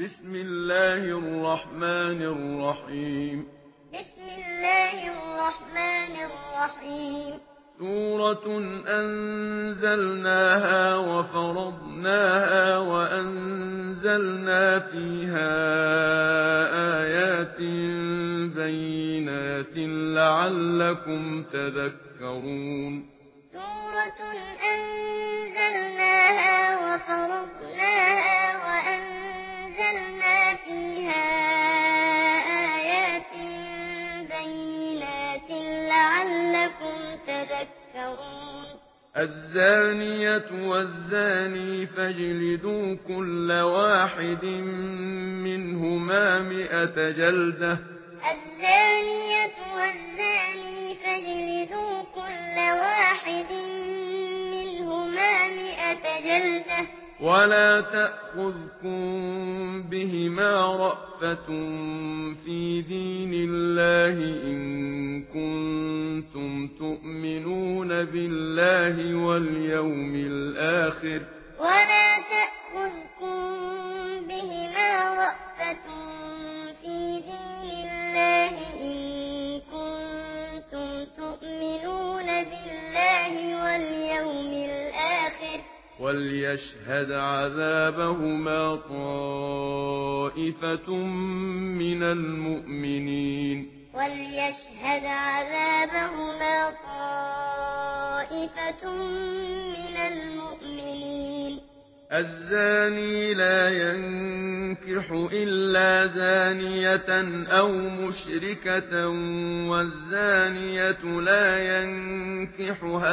بسم الله الرحمن الرحيم بسم الله الرحمن الرحيم سورة أنزلناها وفرضناها وأنزلنا فيها آيات بينات لعلكم تذكرون سورة أنزلناها وفرضناها تذكرون. الزانية والزاني فاجلدوا كل واحد منهما مِائَةَ جلدة. الزانية والزاني فاجلدوا كل واحد منهما مِائَةَ جلدة. ولا تأخذكم بهما رأفة في دين الله إن كنتم تؤمنون بالله واليوم الآخر ولا وليشهد عذابهما طائفة من المؤمنين. وليشهد عذابهما طائفة من المؤمنين. الزاني لا ينكح إلا زانية أو مشركة والزانية لا ينكحها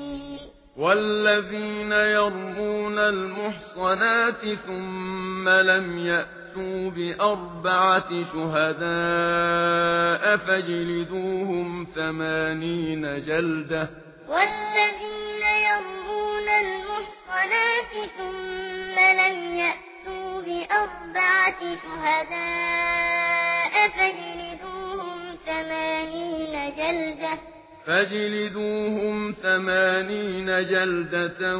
والذين يرمون المحصنات ثم لم يأتوا بأربعة شهداء فاجلدوهم ثمانين جلدة والذين يرمون المحصنات ثم لم يأتوا بأربعة شهداء فاجلدوهم ثمانين جلدة فاجلدوهم ثمانين جلدة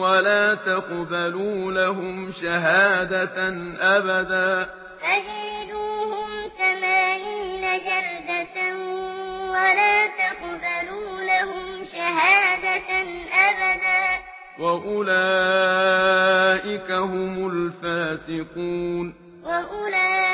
ولا تقبلوا لهم شهادة أبدا. فاجلدوهم ثمانين جلدة ولا تقبلوا لهم شهادة أبدا. وأولئك هم الفاسقون. وأولئك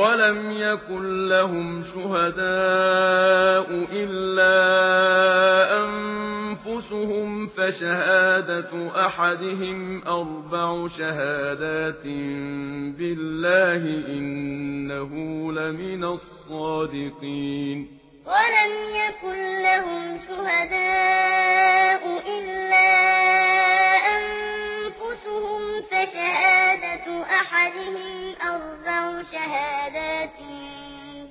ولم يكن لهم شهداء إلا أنفسهم فشهادة أحدهم أربع شهادات بالله إنه لمن الصادقين شهادات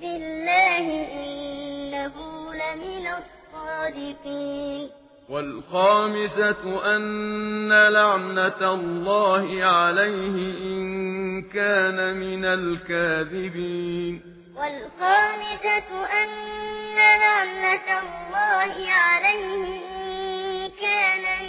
بالله إنه لمن الصادقين والخامسة أن لعنة الله عليه إن كان من الكاذبين والخامسة أن لعنة الله عليه إن كان من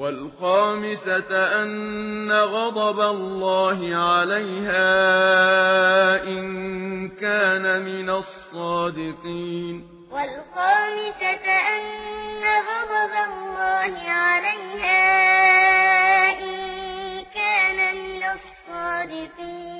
والخامسة أن غضب الله عليها إن كان من الصادقين. والخامسة أن غضب الله عليها إن كان من الصادقين.